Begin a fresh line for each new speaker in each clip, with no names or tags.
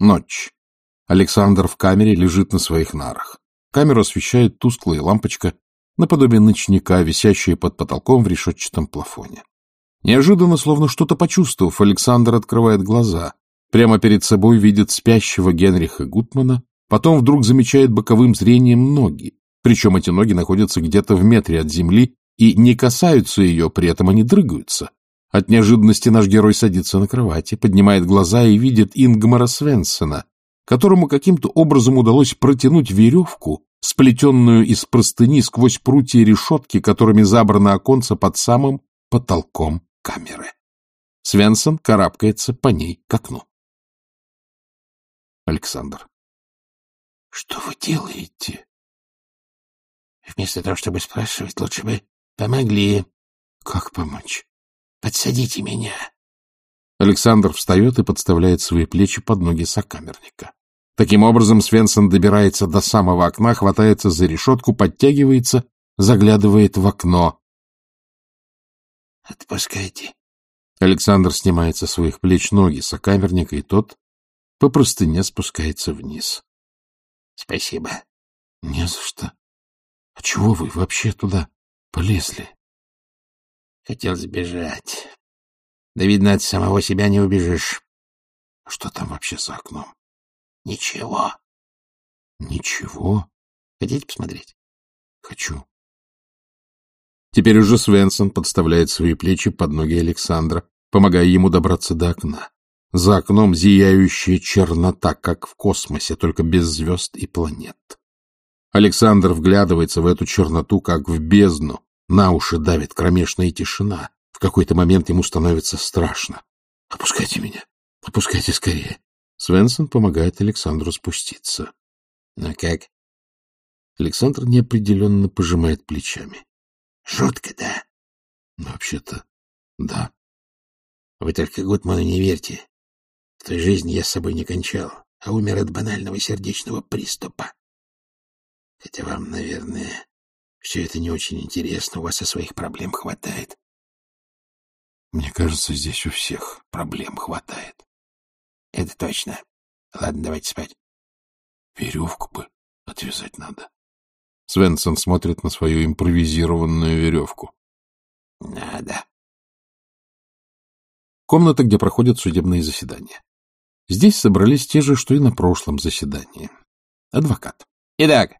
Ночь. Александр в камере лежит на своих нарах. Камеру освещает тусклая лампочка, наподобие ночника, висящая под потолком в решетчатом плафоне. Неожиданно, словно что-то почувствовав, Александр открывает глаза. Прямо перед собой видит спящего Генриха Гутмана, потом вдруг замечает боковым зрением ноги. Причем эти ноги находятся где-то в метре от земли и не касаются ее, при этом они дрыгаются. От неожиданности наш герой садится на кровати, поднимает глаза и видит Ингмара Свенсена, которому каким-то образом удалось протянуть веревку, сплетенную из простыни сквозь прутья решетки, которыми забрано оконце под самым потолком камеры. Свенсон карабкается по ней к окну. Александр. — Что вы делаете?
— Вместо того, чтобы спрашивать, лучше бы помогли.
— Как помочь?
Подсадите меня.
Александр встает и подставляет свои плечи под ноги сокамерника. Таким образом, Свенсон добирается до самого окна, хватается за решетку, подтягивается, заглядывает в окно.
«Отпускайте».
Александр снимает со своих плеч ноги сокамерника, и тот по простыне спускается вниз.
«Спасибо».
«Не за что. А чего вы вообще туда полезли?»
Хотел сбежать. Да, видно, от самого себя не убежишь.
Что там вообще за окном?
Ничего.
Ничего?
Хотите посмотреть?
Хочу. Теперь уже Свенсон подставляет свои плечи под ноги Александра, помогая ему добраться до окна. За окном зияющая чернота, как в космосе, только без звезд и планет. Александр вглядывается в эту черноту, как в бездну, на уши давит кромешная тишина. В какой-то момент ему становится страшно. — Опускайте меня. Опускайте скорее. Свенсон помогает Александру спуститься.
— Ну как?
Александр неопределенно пожимает плечами.
— Жутко, да?
— Вообще-то, да.
— Вы только Гутману не верьте. В той жизни я с собой не кончал, а умер от банального сердечного приступа. Хотя вам, наверное, все это не очень интересно, у вас и своих проблем хватает.
Мне кажется, здесь у всех проблем хватает.
Это точно. Ладно, давайте спать.
Веревку бы отвязать надо. Свенсон смотрит на свою импровизированную веревку.
Надо.
Комната, где проходят судебные заседания. Здесь собрались те же, что и на прошлом заседании. Адвокат.
Итак,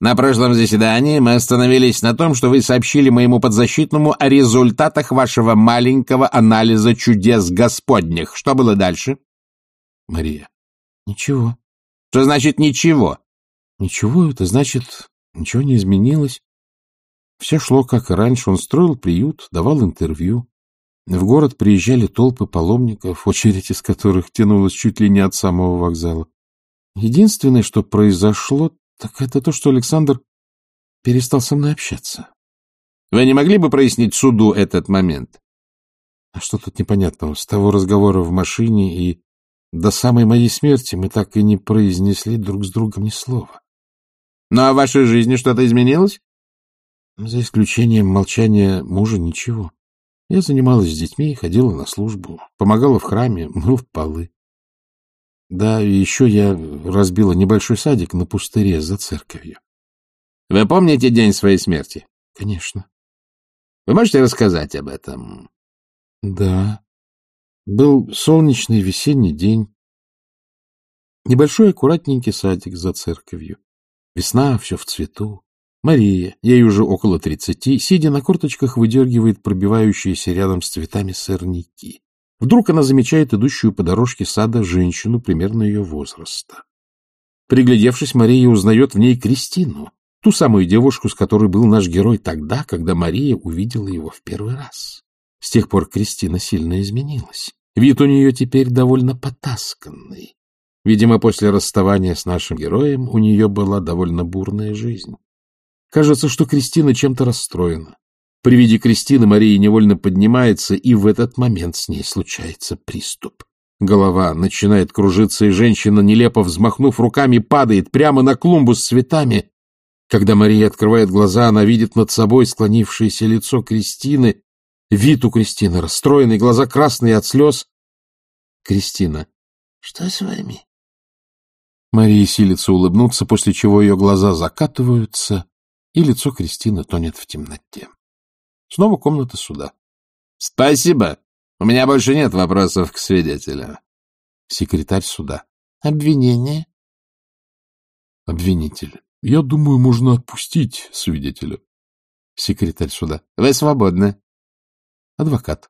на прошлом заседании мы остановились на том, что вы сообщили моему подзащитному о результатах вашего маленького анализа чудес Господних. Что было дальше?
Мария. Ничего.
Что значит ничего?
Ничего, это значит, ничего не изменилось. Все шло как и раньше. Он строил приют, давал интервью. В город приезжали толпы паломников, очередь из которых тянулась чуть ли не от самого вокзала. Единственное, что произошло, так это то, что Александр перестал со мной общаться.
Вы не могли бы прояснить суду этот момент?
А что тут непонятного? С того разговора в машине и до самой моей смерти мы так и не произнесли друг с другом ни слова.
Ну, а в вашей жизни что-то изменилось?
За исключением молчания мужа ничего. Я занималась с детьми, ходила на службу, помогала в храме, мыл полы. Да, и еще я разбила небольшой садик на пустыре за церковью.
Вы помните день своей смерти?
Конечно.
Вы можете рассказать об этом?
Да. Был солнечный весенний день. Небольшой аккуратненький садик за церковью. Весна, все в цвету. Мария, ей уже около тридцати, сидя на корточках, выдергивает пробивающиеся рядом с цветами сорняки. Вдруг она замечает идущую по дорожке сада женщину примерно ее возраста. Приглядевшись, Мария узнает в ней Кристину, ту самую девушку, с которой был наш герой тогда, когда Мария увидела его в первый раз. С тех пор Кристина сильно изменилась. Вид у нее теперь довольно потасканный. Видимо, после расставания с нашим героем у нее была довольно бурная жизнь. Кажется, что Кристина чем-то расстроена. При виде Кристины Мария невольно поднимается, и в этот момент с ней случается приступ. Голова начинает кружиться, и женщина, нелепо взмахнув руками, падает прямо на клумбу с цветами. Когда Мария открывает глаза, она видит над собой склонившееся лицо Кристины. Вид у Кристины расстроенный, глаза красные от слез. Кристина.
— Что с вами?
Мария силится улыбнуться, после чего ее глаза закатываются, и лицо Кристины тонет в темноте. Снова комната суда.
— Спасибо. У меня больше нет вопросов к свидетелю.
Секретарь суда.
— Обвинение?
Обвинитель. Я думаю, можно отпустить свидетеля. Секретарь суда.
— Вы свободны.
Адвокат.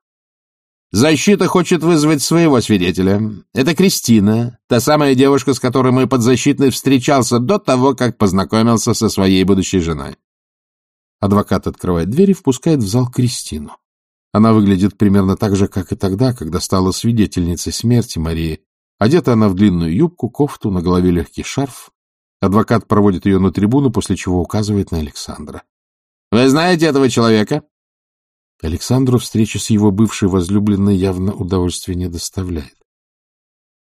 Защита хочет вызвать своего свидетеля. Это Кристина, та самая девушка, с которой мой подзащитный встречался до того, как познакомился со своей будущей женой.
Адвокат открывает дверь и впускает в зал Кристину. Она выглядит примерно так же, как и тогда, когда стала свидетельницей смерти Марии. Одета она в длинную юбку, кофту, на голове легкий шарф. Адвокат проводит ее на трибуну, после чего указывает на Александра.
— Вы знаете этого человека?
Александру встреча с его бывшей возлюбленной явно удовольствия не доставляет.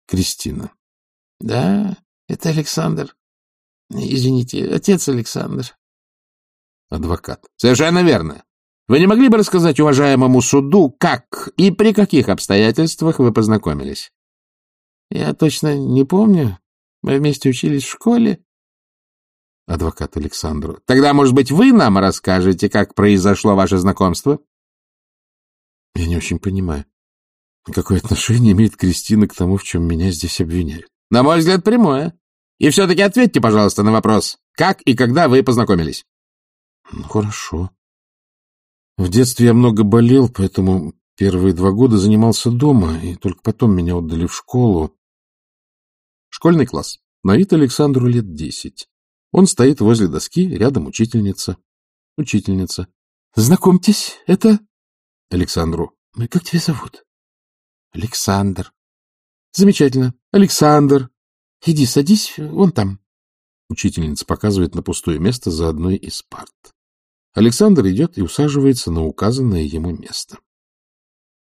Кристина.
— Да, это Александр. Извините, отец Александр.
Адвокат.
— Совершенно верно. Вы не могли бы рассказать уважаемому суду, как и при каких обстоятельствах вы познакомились?
— Я точно не помню. Мы вместе учились в школе.
Адвокат Александру.
— Тогда, может быть, вы нам расскажете, как произошло ваше знакомство?
Я не очень понимаю, какое отношение имеет Кристина к тому, в чем меня здесь обвиняют.
На мой взгляд, прямое. И все-таки ответьте, пожалуйста, на вопрос. Как и когда вы познакомились?
Ну, хорошо. В детстве я много болел, поэтому первые два года занимался дома, и только потом меня отдали в школу. Школьный класс. На вид Александру лет десять. Он стоит возле доски, рядом учительница. Учительница. — Знакомьтесь, это Александру. — Как тебя зовут? — Александр. — Замечательно. Александр. Иди, садись вон там. Учительница показывает на пустое место за одной из парт. Александр идет и усаживается на указанное ему место.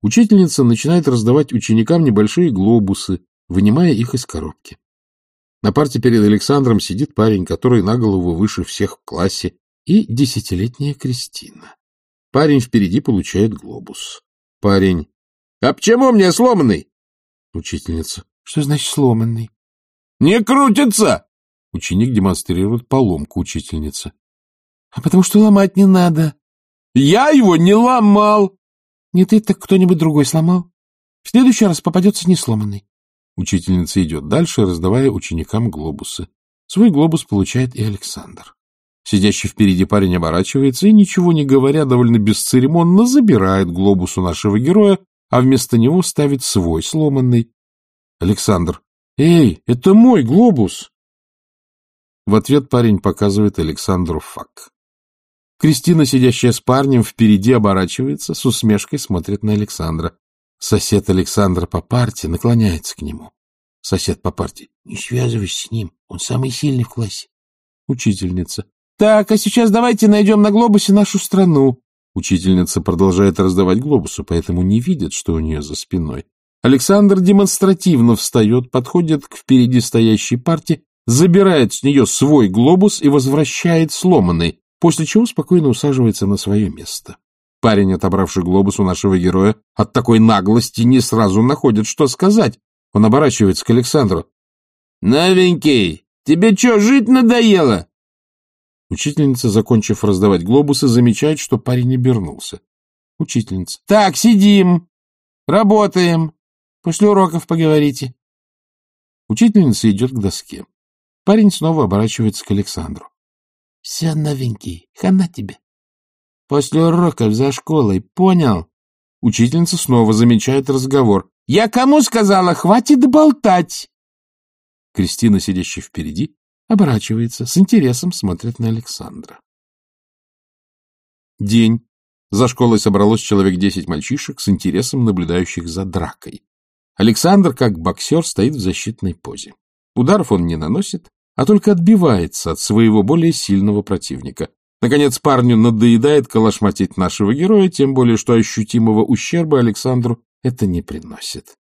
Учительница начинает раздавать ученикам небольшие глобусы, вынимая их из коробки. На парте перед Александром сидит парень, который на голову выше всех в классе, и десятилетняя Кристина. Парень впереди получает глобус. Парень. — А почему мне сломанный? Учительница. — Что значит сломанный?
— Не крутится!
Ученик демонстрирует поломку учительницы. — А потому что ломать не надо.
— Я его не ломал!
— Не ты, так кто-нибудь другой сломал. В следующий раз попадется не сломанный. Учительница идет дальше, раздавая ученикам глобусы. Свой глобус получает и Александр. Сидящий впереди парень оборачивается и, ничего не говоря, довольно бесцеремонно забирает глобус у нашего героя, а вместо него ставит свой, сломанный. Александр. «Эй, это мой глобус!» В ответ парень показывает Александру фак. Кристина, сидящая с парнем, впереди оборачивается, с усмешкой смотрит на Александра. Сосед Александра по парте наклоняется к нему. Сосед по парте. Не связывайся с ним, он самый сильный в классе. Учительница. Так, а сейчас давайте найдем на глобусе нашу страну. Учительница продолжает раздавать глобусы, поэтому не видит, что у нее за спиной. Александр демонстративно встает, подходит к впереди стоящей парте, забирает с нее свой глобус и возвращает сломанный, после чего спокойно усаживается на свое место. Парень, отобравший глобус у нашего героя, от такой наглости не сразу находит, что сказать. Он оборачивается к Александру.
— Новенький, тебе что, жить надоело?
Учительница, закончив раздавать глобусы, замечает, что парень обернулся. Учительница. — Так, сидим. Работаем. После уроков поговорите. Учительница идет к доске. Парень снова оборачивается к Александру. — Все новенький. Хана тебе. После уроков за школой. Понял? Учительница снова замечает разговор. — Я кому сказала, хватит болтать? Кристина, сидящая впереди, оборачивается, с интересом смотрит на Александра. День. За школой собралось человек десять мальчишек с интересом наблюдающих за дракой. Александр, как боксер, стоит в защитной позе. Ударов он не наносит, а только отбивается от своего более сильного противника. Наконец, парню надоедает калашматить нашего героя, тем более, что ощутимого ущерба Александру это не приносит.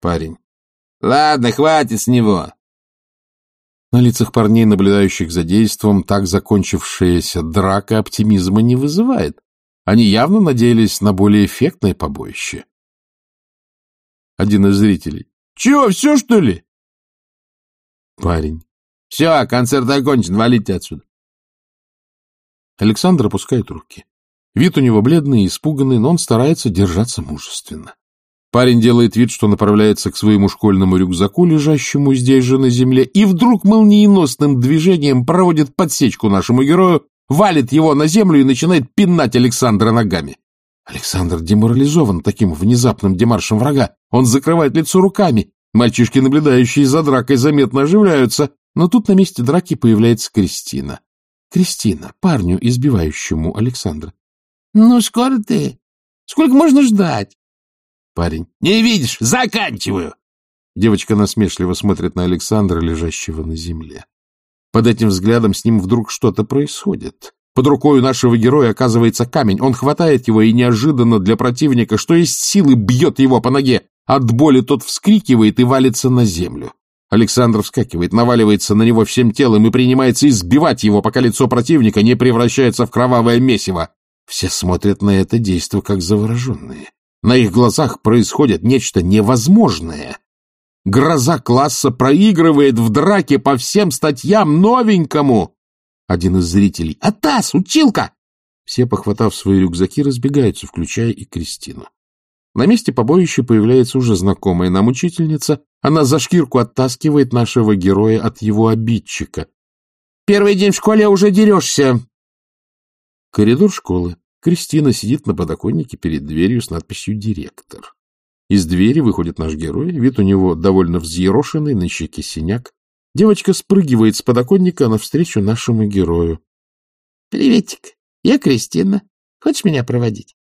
Парень.
— Ладно, хватит с него.
На лицах парней, наблюдающих за действом, так закончившаяся драка оптимизма не вызывает. Они явно надеялись на более эффектное побоище. Один из зрителей. — Чего, все, что ли? Парень.
— Все, концерт окончен, валите отсюда.
Александр опускает руки. Вид у него бледный и испуганный, но он старается держаться мужественно. Парень делает вид, что направляется к своему школьному рюкзаку, лежащему здесь же на земле, и вдруг молниеносным движением проводит подсечку нашему герою, валит его на землю и начинает пинать Александра ногами. Александр деморализован таким внезапным демаршем врага. Он закрывает лицо руками. Мальчишки, наблюдающие за дракой, заметно оживляются. Но тут на месте драки появляется Кристина. Кристина, парню, избивающему Александра.
— Ну, скоро ты. Сколько можно ждать?
Парень.
— Не видишь? Заканчиваю.
Девочка насмешливо смотрит на Александра, лежащего на земле. Под этим взглядом с ним вдруг что-то происходит. Под рукой нашего героя оказывается камень. Он хватает его и неожиданно для противника, что есть силы, бьет его по ноге. От боли тот вскрикивает и валится на землю. Александр вскакивает, наваливается на него всем телом и принимается избивать его, пока лицо противника не превращается в кровавое месиво. Все смотрят на это действо как завороженные. На их глазах происходит нечто невозможное. Гроза класса проигрывает в драке по всем статьям новенькому. Один из зрителей. «Атас! Училка!» Все, похватав свои рюкзаки, разбегаются, включая и Кристину. На месте побоища появляется уже знакомая нам учительница. Она за шкирку оттаскивает нашего героя от его обидчика. «Первый день в школе уже дерешься!» Коридор школы. Кристина сидит на подоконнике перед дверью с надписью «Директор». Из двери выходит наш герой, вид у него довольно взъерошенный, на щеке синяк. Девочка спрыгивает с подоконника навстречу нашему герою.
— Приветик, я Кристина. Хочешь меня проводить?